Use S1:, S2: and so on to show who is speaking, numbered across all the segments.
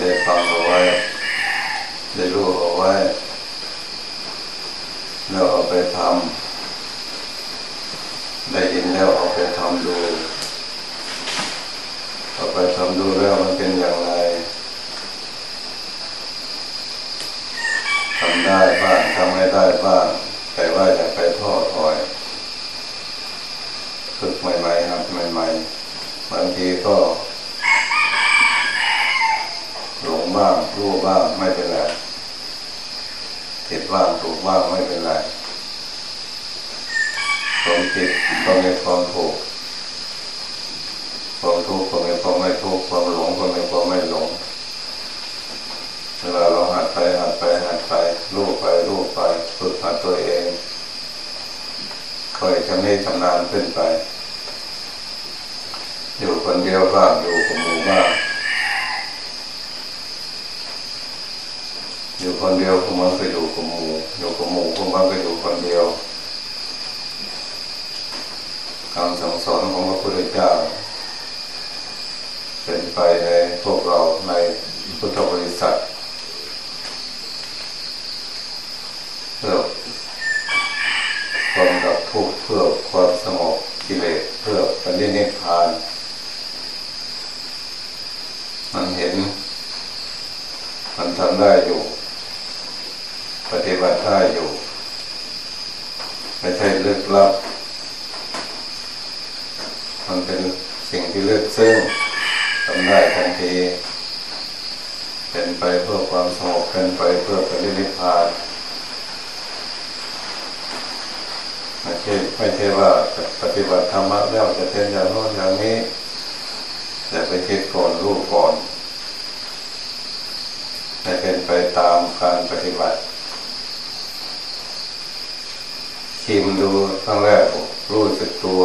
S1: ได้ฟังเอาไว้ได้รู้เอาไว้แล้วเอาไปทำได้ยินแล้วเอาไปทำดูเอาไปทำดูแล้วมันเป็นอย่างไรทำได้บ้างทำไม่ได้บ้างแต่ว่าอย่าไปท้อถอยฝึกใหม่ๆครับใหม่ๆบางทีก็หลงบ้างรู้บ้างไม่เป็นไรผิดบ้างถูกบ้างไม่เป็นไรความผิดก็มีความถูกความทุกข์ก็มีความไม่ทุกข์ความหลงก็มีความไม่หลงเวลาเราหัดไปหัดไปหัดไปรู้ไปรู้ไปฝึกหัดตัวเองค่อยชำนิชำนาญขึ้นไป อยู่คนเดียวบ้างอยู่กับหมู่บ้างอยู่คนเดียวพวกมันไปอยู่กับหมู่อยู่กับหมู่พวกมันไปอยู่คนเดียวคำสั่งสอนของพระพุทธเจ้าเป็นไปในพวกเราในพุทธบริษัทเพื่อความดับทุกข์เพื่อความสงบกิเลสเพื่อปฏินิพพานมันเห็น มัน ทำได้อยู่ ปฏิบัติได้อยู่ ไม่ใช่เลือกลับ มันเป็นสิ่งที่เลือกซึ่งทำได้ทันที เป็นไปเพื่อความสงบเป็นไปเพื่อปฏินิพพานไม่ใช่ไม่ใช่ว่าปฏิบัติธรรมะแล้วจะเป็นอย่างโน้นอย่างนี้แต่ไปคิดก่อนรู้ก่อน ให้เป็นไปตามการปฏิบัติ ชิมดูครั้งแรกรู้สึกตัว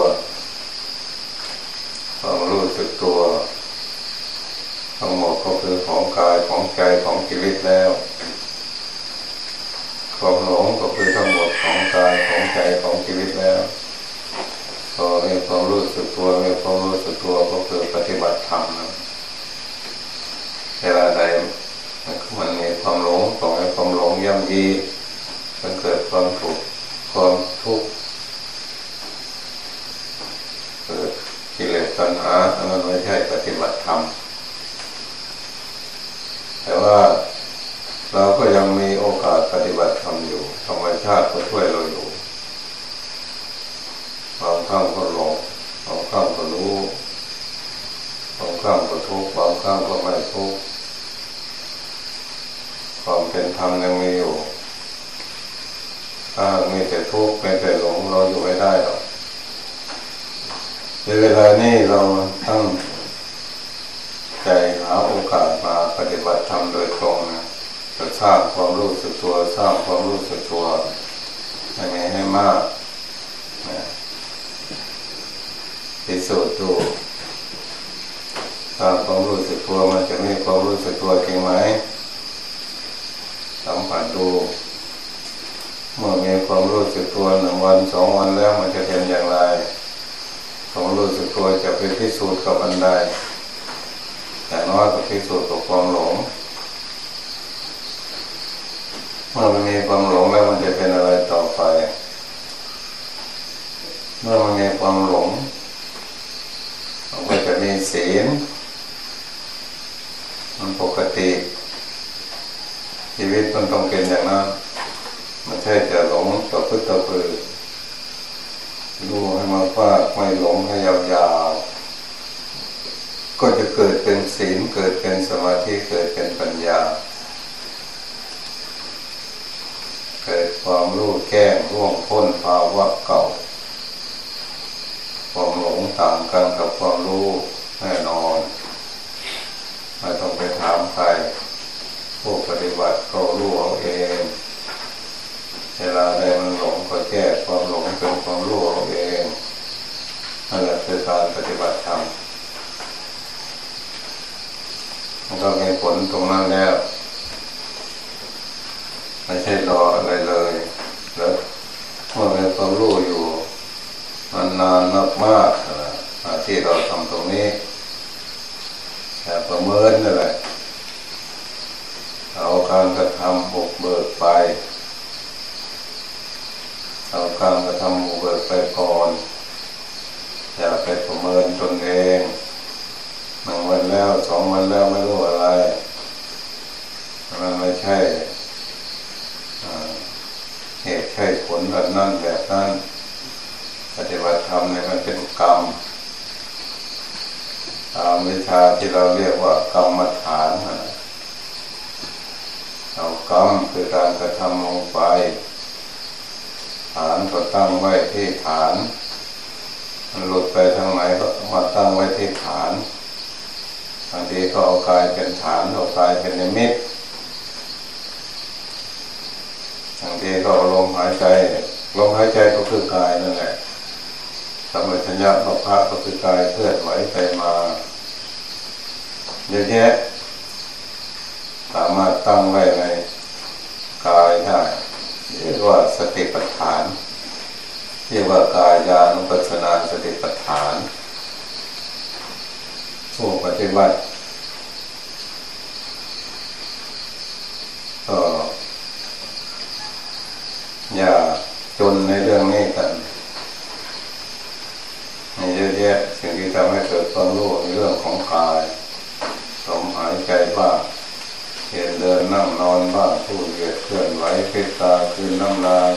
S1: ความรู้สึกตัวทั้งหมดก็คือของกายของใจของชีวิตแล้วความหลงก็คือทั้งหมดของกายของใจของชีวิตแล้วพอมีความรู้สึกตัวมีความรู้สึกตัวก็คือปฏิบัติธรรมนะเวลาใด มันมีความหลงก็มีความหลงย่ำยีมันเกิดความถูกความทุกข์เกิดกิเลสตัณหาอันนั้นไม่ใช่ปฏิบัติธรรมแต่ว่าเราก็ยังมีโอกาสปฏิบัติธรรมอยู่ธรรมชาติก็ช่วยเราอยู่บางครั้งก็หลงบางครั้งก็รู้บางครั้งก็ทุกข์บางครั้งก็ไม่ทุกข์ ความเป็นธรรมยังมีอยู่ถ้ามีแต่ทุกข์มีแต่หลงเราอยู่ไม่ได้หรอกในเวลานี้เราตั้งใจหาโอกาสมาปฏิบัติธรรมโดยตรงนะจะสร้างความรู้สึกตัว สร้างความรู้สึกตัวให้มีให้มากนะพิสูจน์ดูสร้างความรู้สึกตัวมันจะมีความรู้สึกตัวจริงไหม สัมผัสดูเมื่อมีความรู้สึกตัวหนึ่งวันสองวันแล้วมันจะเป็นอย่างไรความรู้สึกตัวจะไปพิสูจน์กับอันใดแต่น้อยก็พิสูจน์กับความหลงเมื่อมันมีความหลงแล้วมันจะเป็นอะไรต่อไป เมื่อมันมีความหลงมันก็จะมีศีลมันปกติ ชีวิตมันต้องเป็นอย่างนั้นมันใช่จะหลงต่อพึ่งต่อพือรู้ให้มาฟาดไม่หลงให้ยาวๆก็จะเกิดเป็นศีลเกิดเป็นสมาธิเกิดเป็นปัญญา เกิดความรู้แก้ร่วงพ้นภาวะเก่า ความหลงต่างกันกับความรู้แน่นอนไม่ต้องไปถามใคร ผู้ปฏิบัติก็รู้เอาเอง เวลาใดมันหลงก็แก้ความหลงเป็นความรู้เอาเองนั่นแหละคือการปฏิบัติธรรมมันก็มีผลตรงนั้นแล้วไม่ใช่รออะไรเลยแล้วเมื่อมีความรู้อยู่มันนานมากมากที่เราทำตรงนี้แต่ประเมินนั่นแหละ เอาการกระทำบุกเบิกไป เอาการกระทำบุกเบิกไปก่อน อย่าไปประเมินตนเองหนึ่งวันแล้วสองวันแล้วไม่รู้อะไร มันไม่ใช่เหตุใช่ผลแบบนั้นแบบนั้นปฏิบัติธรรมเนี่ยมันเป็นกรรมตามวิชาที่เราเรียกว่ากรรมฐาน เอากรรมคือการกระทำลงไป ฐานก็ตั้งไว้ที่ฐานมันหลุดไปทางไหนก็มาตั้งไว้ที่ฐานบางทีก็เอากายเป็นฐานเอากายเป็นนิมิตบางทีก็เอาลมหายใจลมหายใจก็คือกายนั่นแหละสมัชัญญาพระก็คือกายเคลื่อนไหวไปมาเยอะแยะ สามารถตั้งไว้ในกายได้เรียกว่าสติปัฏฐาน เรียกว่ากายานุปัสสนาสติปัฏฐานผู้ปฏิบัติก็อย่าจนในเรื่องนี้กันมีเยอะแยะสิ่งที่ทำให้เกิดความรู้ในเรื่องของกายลมหายใจบ้าง นั่งนอนบ้างผู้เหยียดเคลื่อนไหวเพตาคืนน้ำลาย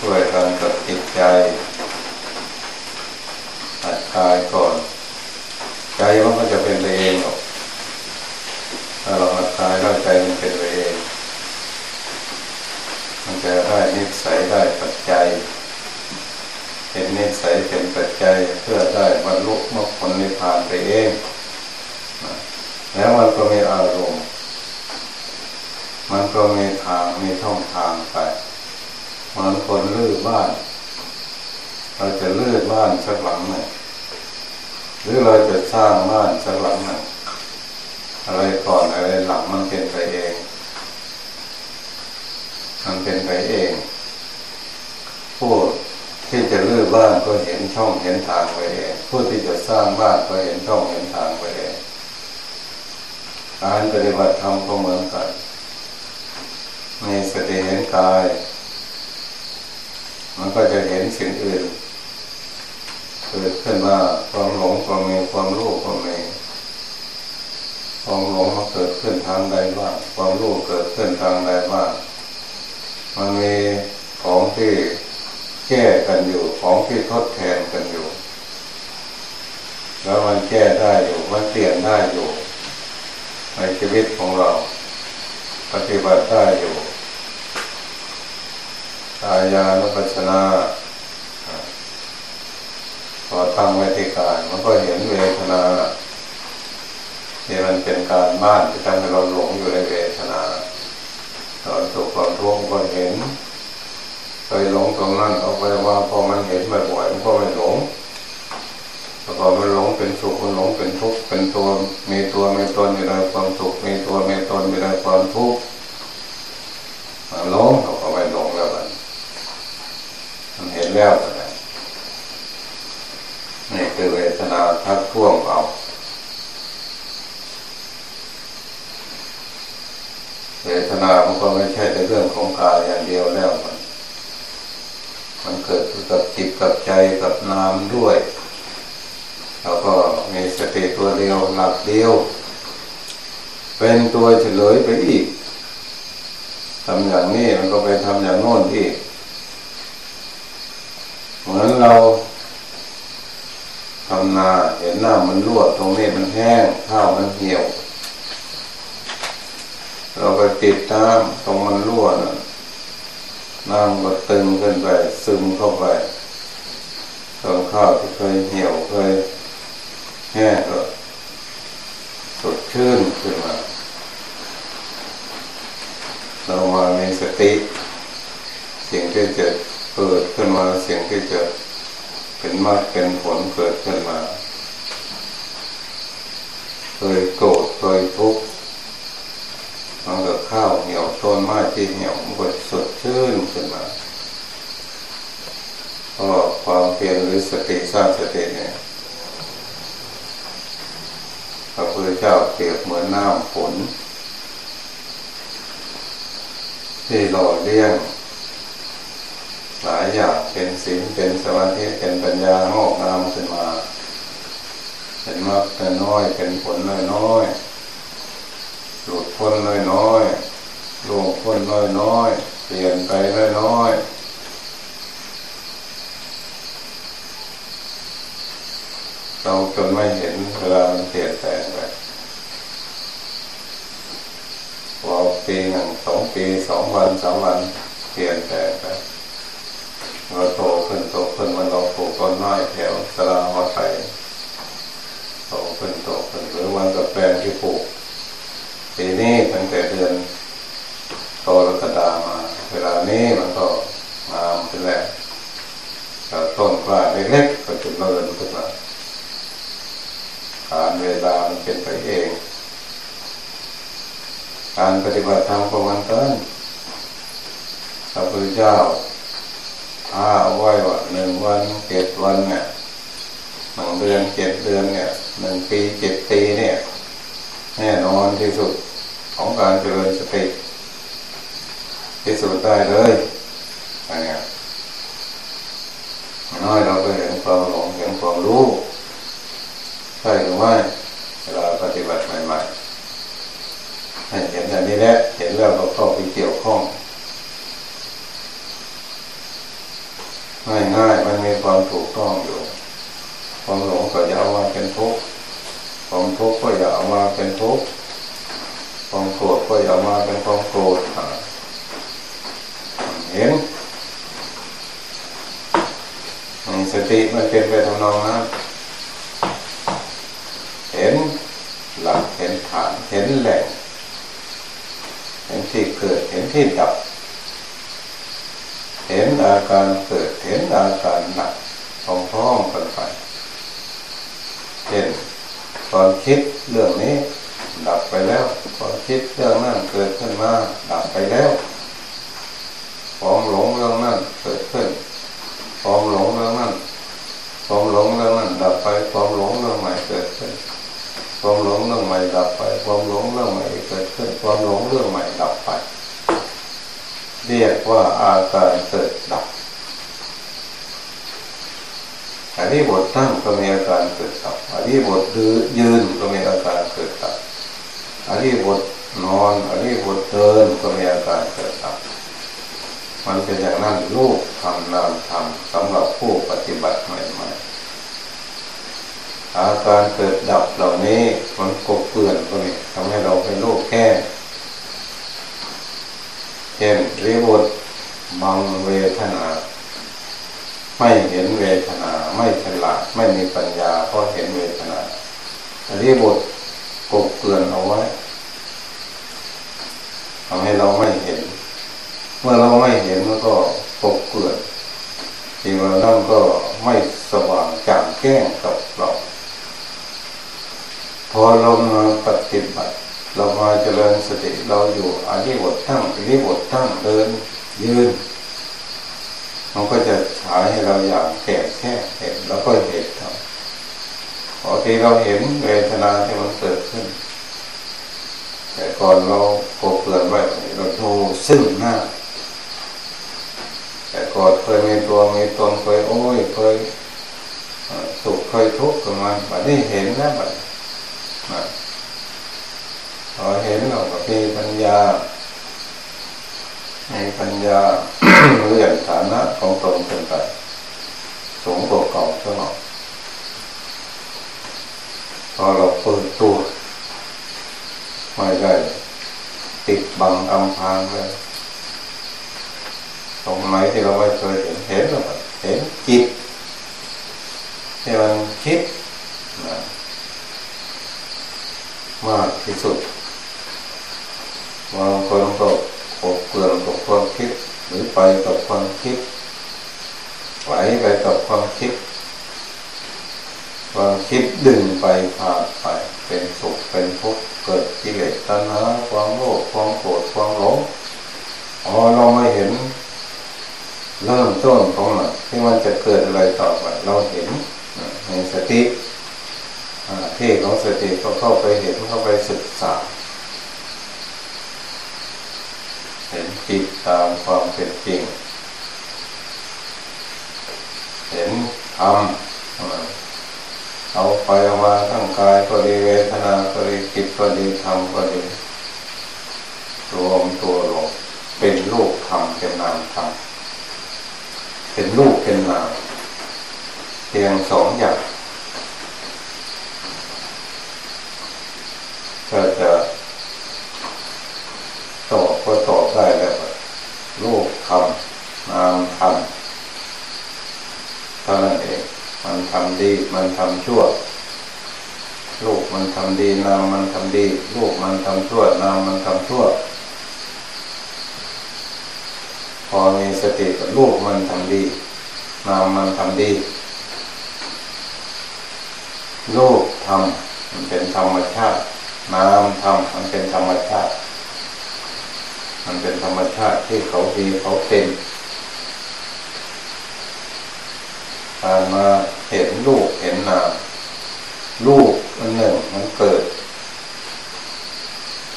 S1: ช่วยกันกับจิตใจหัดกายก่อน ใจมันก็จะเป็นไปเองหรอกถ้าเราหัดกายแล้วใจมันเป็นไปเอง มันจะได้นิสัยได้ปัจจัย เป็นนิสัยเป็นปัจจัยเพื่อได้บรรลุมรรคผลนิพพานไปเองแล้วมันก็มีอารมณ์ มันก็มีทางมีช่องทางไปเหมือนคนลื้อบ้าน เราจะลื้อบ้านสักหลังหนึ่งหรือเราจะสร้างบ้านสักหลังหนึ่งอะไรก่อนอะไรหลังมันเป็นไปเอง มันเป็นไปเองผู้ ที่จะเลื้อบ้านก็เห็นช่องเห็นทางไปเองผู้ที่จะสร้างบ้านก็เห็นช่องเห็นทางไปเองการปฏิบัติธรรมก็เหมือนกันมีสติเห็นกาย มันก็จะเห็นสิ่งอื่นเกิดขึ้นมาความหลงก็มีความรู้ก็มีความหลงมันเกิดขึ้นทางใดบ้างความรู้เกิดขึ้นทางใดบ้างมันมีของที่ แก้กันอยู่ของที่ทดแทนกันอยู่ แล้วมันแก้ได้อยู่มันเปลี่ยนได้อยู่ ในชีวิตของเรา ปฏิบัติได้อยู่กายานุปัสสนาพอตั้งไว้ที่กายมันก็เห็นเวทนาที่มันเป็นการบ้านที่ทำให้เราหลงอยู่ในเวทนาตอนสุขตอนทุกข์ก็เห็น เคยหลงตรงนั้นเอาไปว่าพอมันเห็นบ่อยๆมันก็ไม่หลงแล้วพอมันหลงเป็นสุขมันหลงเป็นทุกข์เป็นตัวมีตัวมีตนอยู่ในความสุขมีตัวมีตนอยู่ในความทุกข์มันหลงเขาก็ไม่หลงแล้วมันมันเห็นแล้วนะนี่คือเวทนาทักท่วงเอาเวทนามันก็ไม่ใช่แต่เรื่องของกายอย่างเดียวแล้ว มันเกิดกับจิตกับใจกับนามด้วยแล้วก็มีสติตัวเดียวหลักเดียว เป็นตัวเฉลยไปอีกทำอย่างนี้มันก็ไปทำอย่างโน้นอีกเหมือนเราทำนาเห็นหน้ามันรั่วตรงนี้มันแห้งข้าวมันเหี่ยว เราไปติดน้ำตรงมันรั่วนะ น้ำก็ตึงขึ้นไป ซึมเข้าไปตอนข้าวที่เคยเหี่ยวเคยแห้งก็สดชื่นขึ้นมาเรามามีสติ สิ่งที่จะเกิดขึ้นมาสิ่งที่จะเป็นมากเป็นผลเกิดขึ้นมา เคยโกรธเคยทุกข์ มันก็ข้าวเหี่ยวต้นไม้ที่เหี่ยวมันก็สดชื่นขึ้นมาพอก็ความเพียรหรือสติสร้างสติเนี่ยพระพุทธเจ้าเปรียบเหมือนน้ำฝนที่หล่อเลี้ยงหลายอย่างเป็นศีลเป็นสมาธิเป็นปัญญางอกงามขึ้นมา เป็นมรรคเป็นน้อยเป็นผลน้อยน้อย หลุดพ้นน้อยน้อยลงพ้นน้อยน้อยเปลี่ยนไปน้อยน้อยเราจนไม่เห็นเวลามันเปลี่ยนแปลงไปพอปีหนึ่งสองปีสองวันสามวันเปลี่ยนแปลงไปเราโตขึ้นโตขึ้นมันเราปลูกต้นไม้แถวสลาหัวไทยโตขึ้นโตขึ้นหรือวันกับแปลงที่ปลูก ปีนี้ตั้งแต่เดือนโตรกฎามา เวลานี้มันก็งามขึ้นแล้วต้นกล้าเล็กๆก็จุดเริ่มขึ้นมาการเวลามันเป็นไปเอง การปฏิบัติธรรมของมันกันพระพุทธเจ้าอาเอาไว้ว่าหนึ่งวันเจ็ดวันเนี่ยหนึ่งเดือนเจ็ดเดือนเนี่ยหนึ่งปีเจ็ดปีเนี่ย แน่นอนที่สุดของการเจริญสติที่สุดได้เลยอะไรเงี้ยน้อยเราก็เห็นความหลงเห็นความรู้ใช่หรือไม่เวลาปฏิบัติใหม่ๆให้เห็นอันนี้แหละเห็นแล้วเราเข้าไปเกี่ยวข้องง่ายๆมันมีความถูกต้องอยู่ ความหลงก็อย่าเอามาเป็นทุกข์ ความทุกข์ก็อย่าเอามาเป็นทุกข์ความโกรธก็อย่ามาเป็นความโกรธเห็นสติมันเป็นไปทำนองนั้นเห็นหลักเห็นฐานเห็นแหล่งเห็นที่เกิดเห็นที่ดับ เห็นอาการเกิดเห็นอาการหนักพร้อมๆกันไปเช่น ตอนคิดเรื่องนี้ ดับไปแล้วตอนคิดเรื่องนั้นเกิดขึ้นมา ดับไปแล้วความหลงเรื่องนั้นเกิดขึ้นความหลงเรื่องนั้นความหลงเรื่องนั้นดับไปความหลงเรื่องใหม่เกิดขึ้นความหลงเรื่องใหม่ดับไปความหลงเรื่องใหม่เกิดขึ้นความหลงเรื่องใหม่ดับไป เรียกว่าอาการเกิด ดับอันนี้บทตั้งก็มีอาการเกิดดับอันนี้บทยืนก็มีอาการเกิดดับอันนี้บทนอนอันนี้บทเดินก็มีอาการเกิดดับมันเป็นอย่างนั้นลูกทำนามทำสำหรับผู้ปฏิบัติใหม่ๆอาการเกิดดับเหล่านี้มันกบเกลื่อนก็มีทำให้เราเป็นโรคแค่เช่นริบทมังเวทนา ไม่เห็นเวทนา ไม่ฉลาดไม่มีปัญญาเพราะเห็นเวทนาริบทกบเกลื่อนเอาไว้ทำให้เราไม่เห็น เมื่อเราไม่เห็นมันก็ปกเกลื่อนสิ่งเรานั่นก็ไม่สว่างจางแก้งกับเรา พอเรามาปฏิบัติเรามาเจริญสติเราอยู่อันนี้บทตั้งอันนี้บทตั้งเดินยืน มันก็จะฉายให้เราอย่างแก่แค่เห็นแล้วก็เห็นครับพอที่เราเห็นเวทนาที่มันเกิดขึ้น แต่ก่อนเราโกเกลื่อนไว้เราดูซึ่งหน้า แต่ก่อนเคยมีตัวมีตนเคยโอ้ยเคยสุขเคยทุกข์กันมาบัดนี้เห็นแล้วบัดพอเห็นเราก็มีปัญญา ในปัญญาเลื่อนฐานะของตนขึ้นไปสูงกว่าเก่าตลอดพอเราเปิดตัวไม่ได้ติดบังอำพางเลยตรงไหนที่เราไม่เคยเห็นเห็นแล้วเห็นจิตที่มันคิดนะมากที่สุดบางคนก็ ปกเปลืองกับความคิด หรือไปกับความคิดไหลไปกับความคิด ความคิดดึงไปพาไป เป็นสุขเป็นทุกข์เกิดกิเลสตัณหาความโลภความโกรธความหลงอ๋อเราไม่เห็น เริ่มต้นของมันที่มันจะเกิดอะไรต่อไปเราเห็นในสติที่ของสติก็เข้าไปเห็นเข้าไปศึกษา เห็นจิ ตามความเป็นจริง เห็นธรรมเอาไปเอามาทั้งกายก็ดีเวทนาก็ดีจิตก็ดีธรรมก็ดีรวมตัวลงเป็นรูปธรรมเป็นนามธรรมเป็นรูปเป็นนามเพียงสองอย่างถ้าจะตอบก็ตอบได้แล้วรูปธรรมนามธรรมเท่านั้นเองมันทำ ดี มันทำชั่ว ลูกมันทำดีนามมันทำดี ลูกมันทำชั่วนามมันทำชั่ว พอมีสติกับลูกมันทำดี นามมันทำดี ลูกทำมันเป็นธรรมชาตินามทำมันเป็นธรรมชาติ มันเป็นธรรมชาติที่เขาดีเขาเป็นการมา เห็นนามลูกอันหนึ่งมันเกิด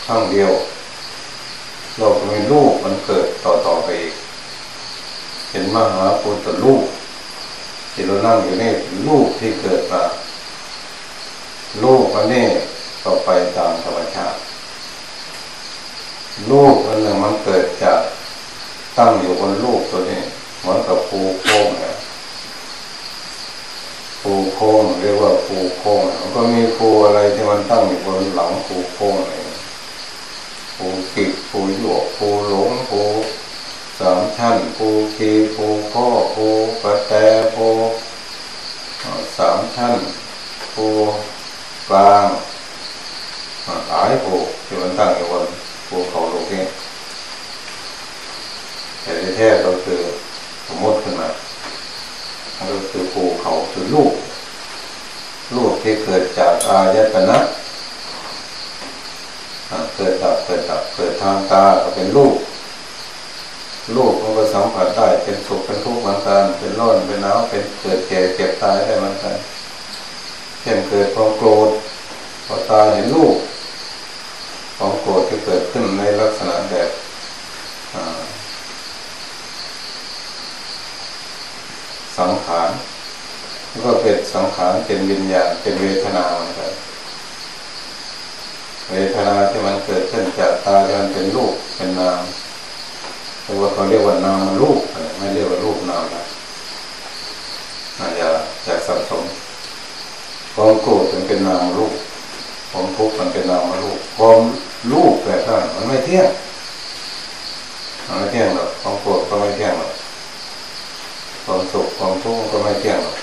S1: ครั้งเดียว เราก็มีลูกมันเกิดต่อต่อไปอีกเห็นมหาปุตตลูกที่เรานั่งอยู่นี่ลูกที่เกิดมาลูกอันนี้ต่อไปตามธรรมชาติลูกอันหนึ่งมันเกิดจากตั้งอยู่บนลูกตัวนี้เหมือนกับภูโค้งเนี่ย ภูโค้งเรียกว่าภูโค้งมันก็มีภูอะไรที่มันตั้งอยู่บนหลังภูโค้งเลยภูกิกภูหยวกภูหลงภูสามชั้นภูคีภูข้อภูกระแตภูสามชั้นภูกลางหลายภูที่มันตั้งอยู่บนภูเขาลูกนี้แต่แท้ก็คือสมมติขึ้นมาก็คือภูเขาคือลูก ลูกที่เกิดจากอายตนะเกิดดับเกิดดับเกิดทางตาก็เป็นลูกลูกมันก็สัมผัสได้เป็นสุขเป็นทุกข์เหมือนกันเป็นร้อนเป็นหนาวเป็นเกิดแก่เจ็บตายได้เหมือนกันเช่นเกิดความโกรธพอตาเห็นลูกความโกรธที่เกิดขึ้นในลักษณะแบบสังขาร แล้วก็เป็นสังขารเป็นวิญญาณเป็นเวทนาเหมือนกันเวทนาที่มันเกิดขึ้นจากตาการเป็นรูปเป็นนามแต่ว่าเขาเรียกว่านามรูปไม่เรียกว่ารูปนามนะอย่าอย่าสับสนความโกรธมันเป็นนามรูปความทุกข์มันเป็นนามรูปความรูปแบบนั้นมันไม่เที่ยงมันไม่เที่ยงหรอกความโกรธก็ไม่เที่ยงหรอกความสุขความทุกข์ก็ไม่เที่ยงหรอก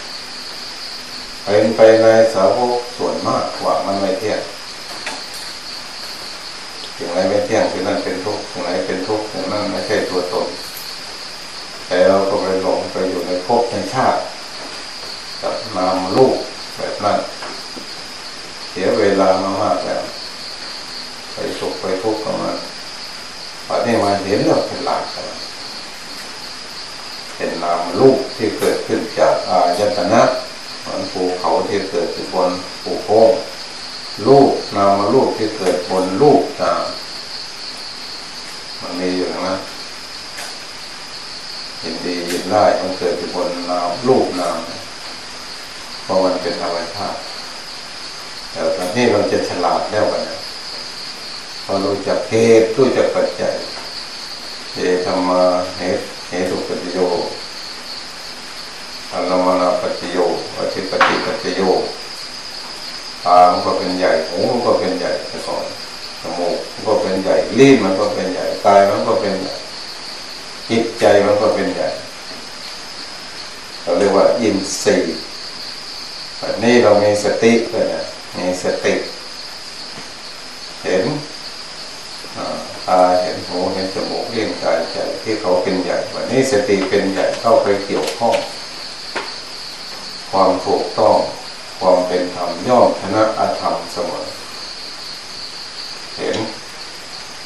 S1: เป็นไปในสาวกส่วนมากกว่ามันไม่เที่ยงสิ่งไหนไม่เที่ยงสิ่งนั้นเป็นทุกข์สิ่งไหนเป็นทุกข์สิ่งนั้นไม่ใช่ตัวตน แต่เราก็ไปหลงไปอยู่ในภพในชาติกับนามลูกแบบนั้น เสียเวลามามากแล้วไปสุขไปทุกข์กับมันพอนี้มาเห็นแล้วเป็นหลักเห็นนามลูกที่เกิดขึ้นจากอายตนะ มือนภูเขาที่เกิดขึ้นบนภูโค้งลูกนามาลูกที่เกิดบนลูกตามันมีอยู่นะเห็นดีเห็นได้มันเกิดอยู่บนนามลูกนามเพราะมันเป็นธรรมชาติแต่ตอนนี้เราจะฉลาดแล้วกันะพอรู้จักเหตุรู้จักปัจจัยเหตุธรรมาเหตุเหตุปัจจโย อัลลมานาปัจโยอธิปติปัจโยตามันก็เป็นใหญ่หูมันก็เป็นใหญ่แต่ก่อนจมูกมันก็เป็นใหญ่ลิ้นมันก็เป็นใหญ่กายมันก็เป็นใหญ่จิตใจมันก็เป็นใหญ่เราเรียกว่าอินทรีย์แบบนี้เรามีสติเลยนะมีสติ เห็นตาเห็นหูเห็นจมูกเลี้ยงกายใจที่เขาเป็นใหญ่วันนี้สติเป็นใหญ่เข้าไปเกี่ยวข้อง ความถูกต้อง ความเป็นธรรมย่อมชนะอาธรรมเสมอ เห็น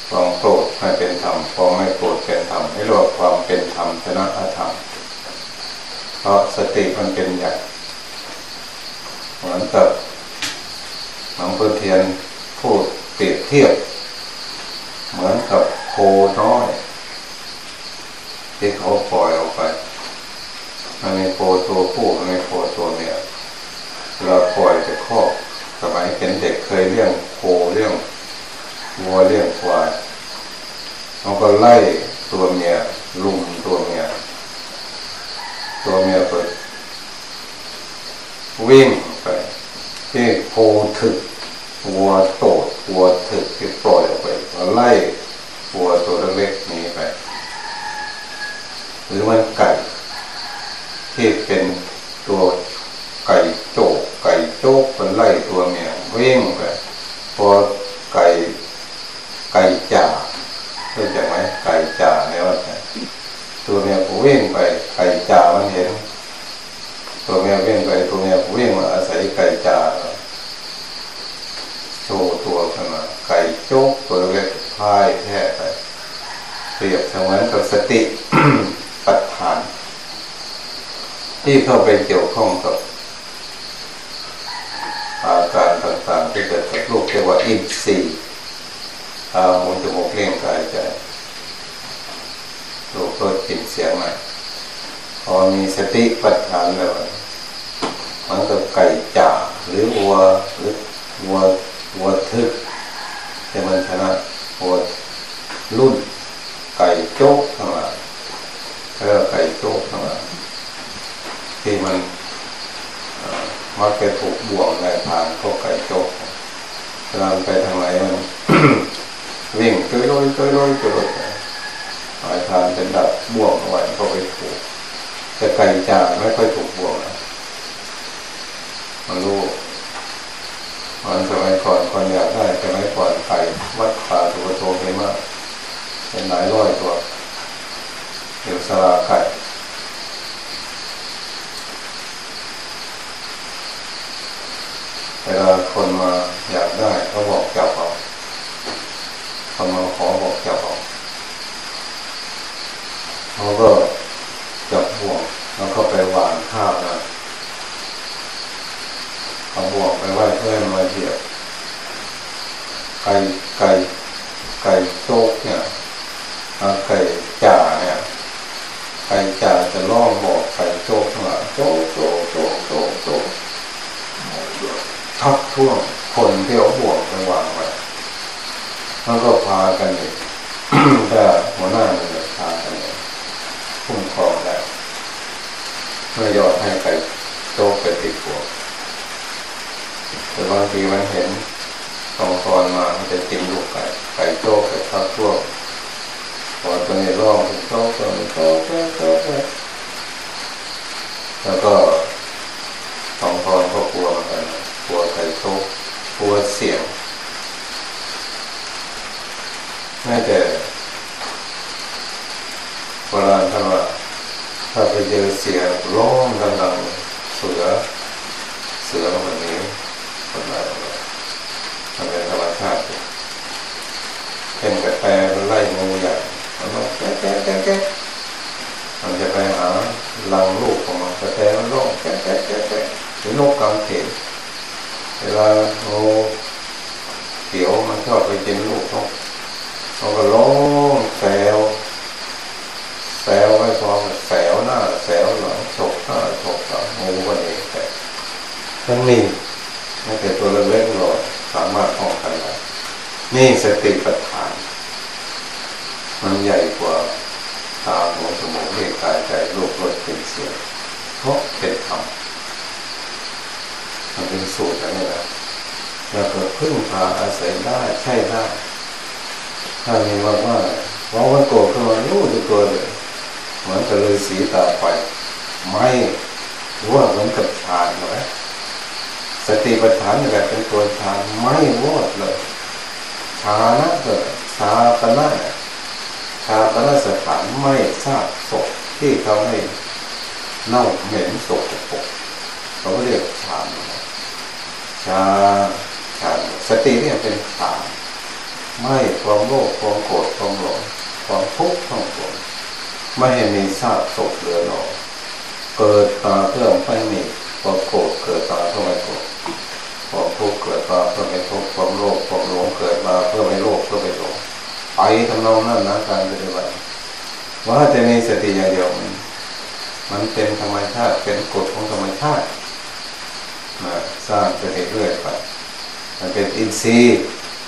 S1: ความโกรธไม่เป็นธรรมความไม่โกรธเป็นธรรมให้รวมความเป็นธรรมชนะอาธรรมคราะสติมันเป็นใหญ่เหมือนกับหลวงพ่อเทียนพูดเปรียบเทียบ เหมือนกับโคน้อย ที่เขาปล่อยออกไป มันมีโคตัวผู้มันมีโคตัวเมียเราปล่อยจะครอบสมัยเป็นเด็กเคยเลี้ยงโคเลี้ยงวัวเลี้ยงควายมันก็ไล่ตัวเมียลุมตัวเมียตัวเมียเปิดวิ่งไปที่โคถึกวัวโตดวัวถึกที่ปล่อยออกไปไล่วัวตัวเล็กนี้ไป หรือมันไก่ ที่เป็นตัวไก่โจกไก่โจกมันไล่ตัวเมียวิ่งไปพอไก่ไก่จ่าเข้าใจไหมไก่จ่าเนี่ยว่าตัวเมียวิ่งไปไก่จ่ามันเห็น ตัวเมียวิ่งไปตัวเมียวิ่งมาอาศัยไก่จ่าโชว์ตัวขึ้นมาไก่โจกตัวเล็กพายแท้ไปเปรียบเสมือนกับสติปัฏฐาน ที่เข้าไปเกี่ยวข้องกับอาการต่างๆที่เกิดกับลูกเรียกว่าอินทรีย์ตาหูจมูกเลี้ยงกายใจรูปรสกลิ่นเสียงหม่พอมีสติปัฏฐานแล้วมันก็ไก่จ่าหรือวัวหรือวัววัวทึกที่มันชนะวัวรุ่นไก่โจ๊กทั้งหลายเรียกไก่โจ๊กทั้งหลายที่มัน มักจะถูกบ่วงในทางพวกไก่โจ๊กเวลาไปทางไหนมันวิ่งช่วยลอยช่วยลอยช่วยลอยหายทางเป็นดับบ่วงเอาไว้ก็ไปถูกแต่ไก่จ่าไม่ค่อยถูกบ่วงนะมันรู้มันสมัยก่อนคนอยากได้สมัยก่อนไก่วัดป่าถูกโทไปมากเป็นหลายร้อยตัวเดี๋ยวสลาไก่ เวลาคนมาอยากได้เขาบอกจับเอาคนมาขอบอกจับเอาเขาก็จับห่วงแล้วก็ไปหวานข้าวนะเอาห่วงไปไว้เพื่อมาเหยียบไก่ไก่ไก่โจ๊กเนี่ยไก่จ่าเนี่ยไก่จ่าจะล่องบอกไก่โจ๊กทั้งหลายโจกโจ๊กโจ๊กโจ๊กโจ๊ก ทักท่วงคนที่เอาห่วงไปวางไว้มันก็พากันอยู่แต่หัวหน้ามันพากันอยู่คุ้มครองได้เมื่อยอดให้ไก่โจ๊กไปติดหัวแต่บางทีมันเห็นกองคอนมามันจะติงลูกไก่ไก่โจ๊กไปทักท่วงพอตัวนี้ร้องโจ๊กตัวนี้โจ๊กโจ๊กโจ๊กแล้วก็องคอนก็กลัวกันกลัวไก่โจ๊ กกลัวเสียงแม้แต่โบราณท่านว่าถ้าไปเจอเสียงร้องดังๆเสือ เสือมันนี้คนละมันเป็นธรรมชาติเป็นกระแตไล่งูใหญ่มันร้องแก๊แก๊แก๊แก๊มันจะไปหาลังลูกของมันกระแตมันร้องแก๊แก๊แก๊แก๊หรือนกกางเขน เวลางูเขียวมันชอบไปกินลูกนกมันก็ร้องแซวแซวไม่พอแซวหน้าแซวหลังฉกหน้าฉกหลังงูก็เองแต่ทั้งนี้ไม่แต่ตัวเล็กๆหรอกสามารถป้องกันได้นี่สติปัฏฐาน มันใหญ่กว่าตาหัวสมองเรียกกายใจรูปรสเป็นเสียงเพราะเป็นธรรม เป็นสูตรอะไรนะแล้วก็พึ่งพาอาศัยได้ใช่ได้ถ้ามีว่าว่าว่าวันโกรธขึ้นมารู้จะตัวเลยเหมือนกับเลยสีตาไฟไม่รู้ว่าเหมือนกับฌานไหมสติปัฏฐานแหละเป็นตัวฌานไม่วอดเลยฌานะเกิดชาตนะชาตนะสถานไม่ทราบศพที่เขาให้เน่าเหม็นศกปกเขาเรียกฌาน ชาฌาสติเนี่ยเป็นฌานไม่ความโลภความโกรธความหลงความทุกข์ทั้งปวงไม่ให้มีซากศพเหลือหรอกเกิดมาเพื่อไม่มีความโกรธเกิดมาเพื่อไม่โกรธความทุกข์เกิดมาเพื่อไม่ทุกข์ความโลภความหลงเกิดมาเพื่อไม่โลภเพื่อไม่หลงไปทำนองนั้นนะการปฏิบัติว่าจะมีสติอย่างเดียวมันเป็นธรรมชาติเป็นกฎของธรรมชาติ สร้างสติเรื่อยๆไปมันเป็นอินทรีย์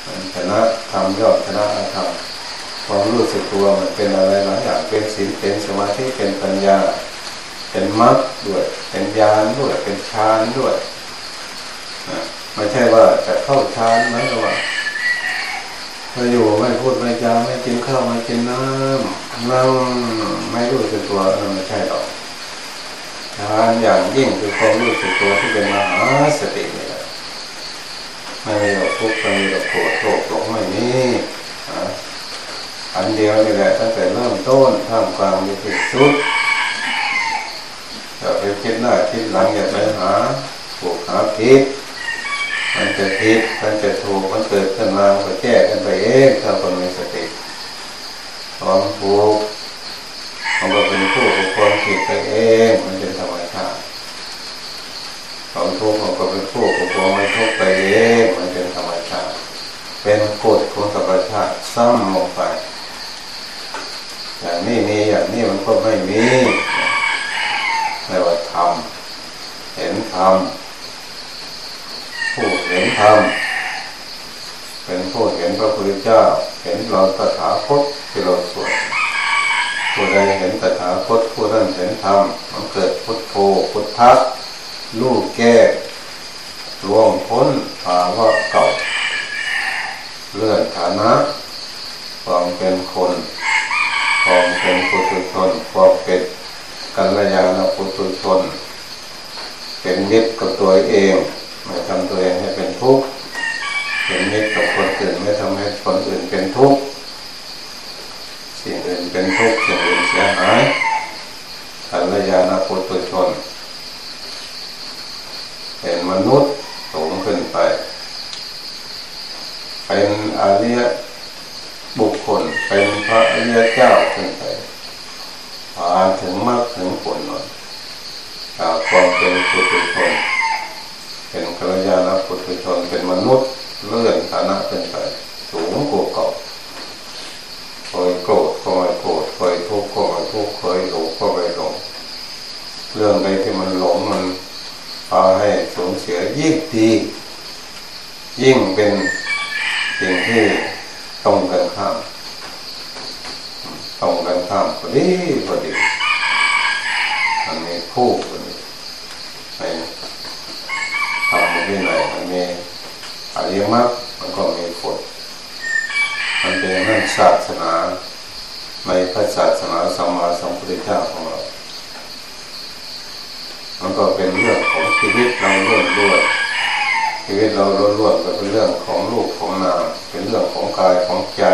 S1: มันชนะทำยอดชนะธรรมความรู้สึกตัวมันเป็นอะไรหลายอย่างเป็นศีลเป็นสมาธิเป็นปัญญา เป็นมรรคด้วย เป็นญาณด้วยเป็นฌานด้วยไม่ใช่ว่าจะเข้าฌานไหมหรอว่ามาอยู่ไม่พูดไม่จาไม่กินข้าวไม่กินน้ำนั่งไม่รู้สึกตัวนั่นไม่ใช่หรอก ฌานอย่างยิ่งคือความรู้สึกตัวที่เป็นมหาสตินี่แหละไม่มีหรอกทุกข์ไม่มีหรอกโกรธโลภหลงไม่มีอันเดียวนี่แหละตั้งแต่เริ่มต้นท่ามกลางมีที่สุดอย่าไปคิดหน้าคิดหลังอย่าไปหาผูกหาผิดมันจะผิดมันจะถูกมันเกิดขึ้นมาก็แก้กันไปเองถ้าคนมีสติความถูก มันก็เป็นผู้ถูกความผิดไปเองมันเป็นธรรมชาติความทุกข์มันก็เป็นผู้ถูกความไม่ทุกข์ไปเองมันเป็นธรรมชาติ เป็นกฎของธรรมชาติซ้ำลงไปอย่างนี้มีอย่างนี้มันก็ไม่มีไม่ว่าทำเห็นทำผู้เห็นธรรมเป็นผู้เห็นพระพุทธเจ้า เห็นเราตถาคตที่เราสวด ผู้ใดเห็นตถาคตผู้นั้นเห็นธรรมมันเกิดพุทโธพุทธักลูกแก้ล่วงพ้นภาวะเก่า เลื่อนฐานะความเป็นคนความเป็นปุถุชนความเป็นกัลยาณปุถุชน เป็นมิตรกับตัวเองไม่ทำตัวเองให้เป็นทุกข์เป็นมิตรกับคนอื่นไม่ทำให้คนอื่นเป็นทุกข์สิ่งอื่นเป็นทุกข์สิ่งอื่นเสียหาย กัลยาณปุถุชนเป็นมนุษย์สูงขึ้นไป เป็นอริยบุคคล เป็นพระอริยเจ้าขึ้นไปผ่านถึงมรรคถึงผลนนจากความเป็นปุถุชน เป็นกัลยาณปุถุชน เป็นมนุษย์เลื่อนฐานะขึ้นไป สูงกว่าเก่าคอยโกรธก็ไม่โกรธคอยทุกข์ก็ไม่ทุกข์คอยหลงก็ไม่หลง เรื่องใดที่มันหลงมันพาให้สูญเสียยิ่งดียิ่งเป็นสิ่งที่ตรงกันข้ามตรงกันข้ามพอดีพอดีมันมีคู่คนนี้ในทำมันที่ไหนมันมีอริยมรรคมันก็มีผลมันเป็นนั่นศาสนาในพระศาสนาสัมมาสัมพุทธเจ้าของเรา มันก็เป็นเรื่องของชีวิตเราล้วนด้วยชีวิตเราล้วนๆก็เป็นเรื่องของลูกของนามเป็นเรื่องของกายของใจ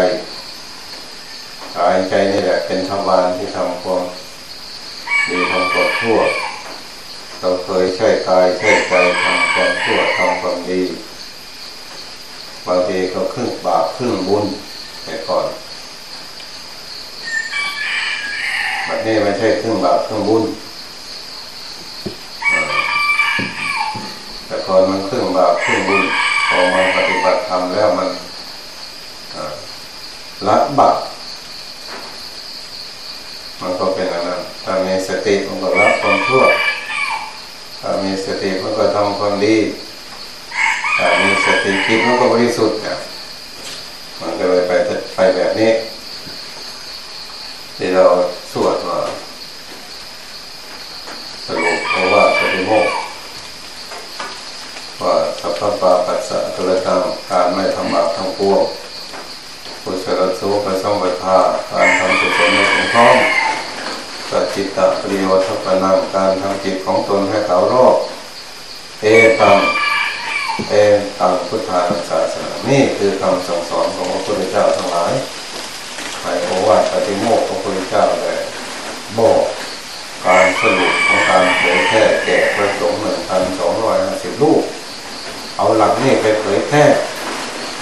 S1: กายใจนี่แหละเป็นทวารที่ทำความดีทำความชั่วเราเคยใช้กายใช้ใจทำความชั่วทำความดีบางทีก็ครึ่งบาปครึ่งบุญแต่ก่อนแบบนี้ไม่ใช่ครึ่งบาปครึ่งบุญ แต่ก่อนมันเครึ่องบาปครึ่องบุญพอมาปฏิบัติธรรมแล้วมันละบาปมันก็เป็นอย่างนั้นถ้ามีสติมันก็ละความชั่วถ้ามีสติมันก็ทำความดีถ้ามีสติคิดมันก็บริสุทธิ์เนี่ยมันก็เลยไปไปแบบนี้ ที่เราสวดมาสรุปเพราะว่าสติโมกว่าสัพพะปาปัสสะตุลธรรมการไม่ทำบาปทั้งปวงกุศลสุปสัมปทาการทำกุศลในสงครองสัจจิตตปริโยชปนามการทำจิตของตนให้เขารอบเอตังเอตังพุทธาศาสนานี่คือคำสั่งสอนของพระพุทธเจ้าทั้งหลายในโอวาทปฏิโมกข์พระพุทธเจ้าเลยบอกการสรุปของการเผยแพร่แก่พระสงฆ์หนึ่งพันสองร้อยห้าสิบลูกเอาหลักนี่ไปเผยแพร่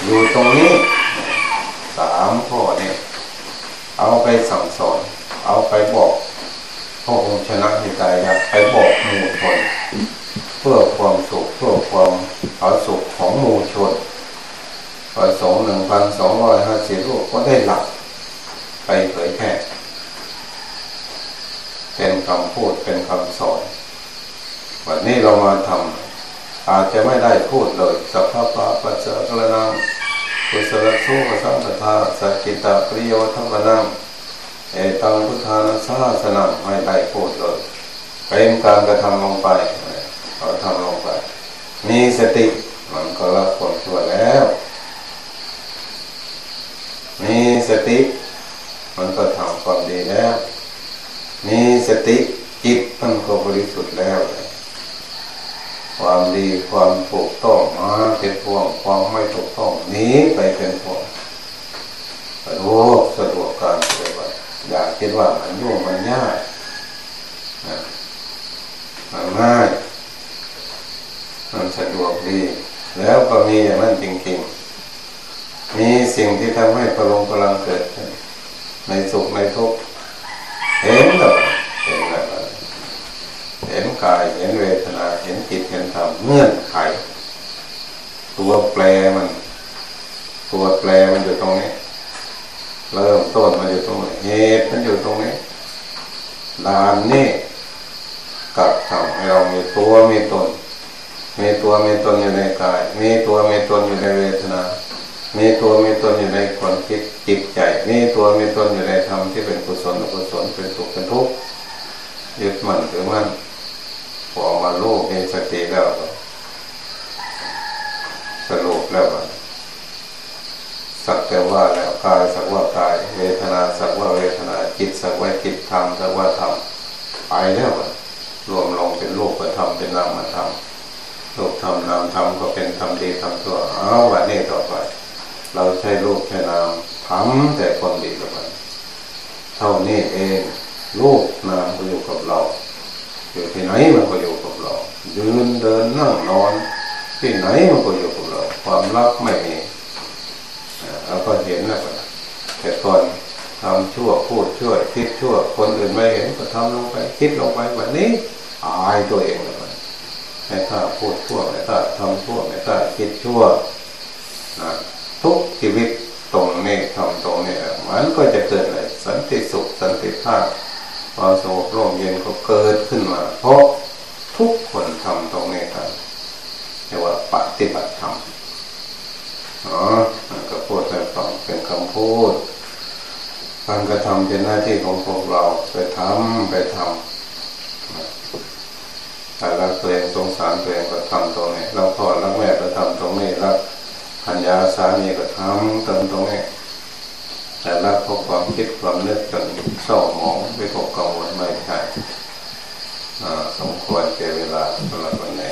S1: อยู่ตรงนี้สามข้อเนี่ยเอาไปสั่งสอน เอาไปบอก พระองค์ชนะในใจครับไปบอกหมู่ชนเพื่อความสุขเพื่อความผาสุขของหมู่ชนพระสงฆ์หนึ่งพันสอง ร้อยห้าสิบรูปก็ได้หลับไปเผยแผ่เป็นคำพูดเป็นคำสอน วันนี้เรามาทำอาจจะไม่ได้พูดเลยสัพพะปะปัจเจกระนังกุศลสุขสัมปทาสัจจิตาปริโยธรรมนังเอตังพุทธานาสาสนังไม่ได้พูดเลยเป็นการกระทำลงไปเราทำลงไป มีสติมันก็รับผลชั่วแล้ว มีส ติ มันก็ทำความดีแล้ว มีสติจิตมันก็บริสุทธิ์แล้ว ความดีความถูกต้องมาเป็นพวงความไม่ถูกต้องนี้ไปเป็นพวงสะดวกสะดวกการปฏิบัติอย่าคิดว่ามันยุ่งมันยากมันง่ายมันสะดวกดี แล้วก็มีอย่างนั้นจริงๆ มีสิ่งที่ทำให้พลังพลังเกิดขึ้นในสุขในทุกข์เห็นแบบเห็นแบบเห็นกายเห็นเวทนาเห็นจิตเห็นธรรมเงื่อนไข ตัวแปรมัน ตัวแปรมันอยู่ตรงนี้ เริ่มต้นมันอยู่ตรงนี้เหตุมันอยู่ตรงนี้ดานนี้กับทำให้เรามีตัวมีตน มีตัวมีตนอยู่ในกาย มีตัวมีตนอยู่ในเวทนา มีตัวมีตนอยู่ในความคิดจิตใจมีตัวมีตนอยู่ในธรรมที่เป็นกุศลอกุศลเป็นสุขเป็นทุกข์ยึดมั่นถือมั่นพอมาลูกมีสติแล้วสรุปแล้วสักแต่ว่าแล้วกายสักว่ากาย เวทนาสักว่าเวทนาจิตสักว่าจิตธรรมสักว่าธรรมไปแล้วรวมลงเป็นโลกธรรมเป็นนามธรรมโลกธรรมนามธรรมก็เป็นธรรมดีธรรมชั่วเอาวันนี้ต่อไป เราใช้โลกใช้นามทำแต่คนดีกับมันเท่านี้เองลูกนามก็อยู่กับเรา อยู่ที่ไหนมันก็อยู่กับเรายืนเดินนั่งนอน ที่ไหนมันก็อยู่กับเรา ความรักไม่มีเราก็เห็นแล้วแต่ก่อนทำชั่วพูดชั่วคิดชั่วคนอื่นไม่เห็นก็ทำลงไป คิดลงไปวันนี้อายตัวเองเลยไม่กล้าพูดชั่วไม่กล้าทำชั่วไม่กล้าคิดชั่วนะ ชีวิตตรงนี้ทำตรงนี้มันก็จะเกิดอะไรสันติสุขสันติภาพความสงบร่มเย็นก็เกิดขึ้นมา เพราะทุกคนทำตรงนี้ครับเรียกว่าปฏิบัติธรรมอ๋อก็พูดให้ฟังเป็นคำพูดการกระทำเป็นหน้าที่ของพวกเราไปทำไปทำแต่ละตัวเองสงสารตัวเองก็ทำตรงนี้เราพ่อรักแม่ก็ทำตรงนี้รัก พันยาสามีก็ทำตรงตรงนี้แต่ละพวกความคิดความนึกจนเศร้าหมองไม่ปกกังวลไม่ใช่สมควรแก่เวลาสำหรับวันไหน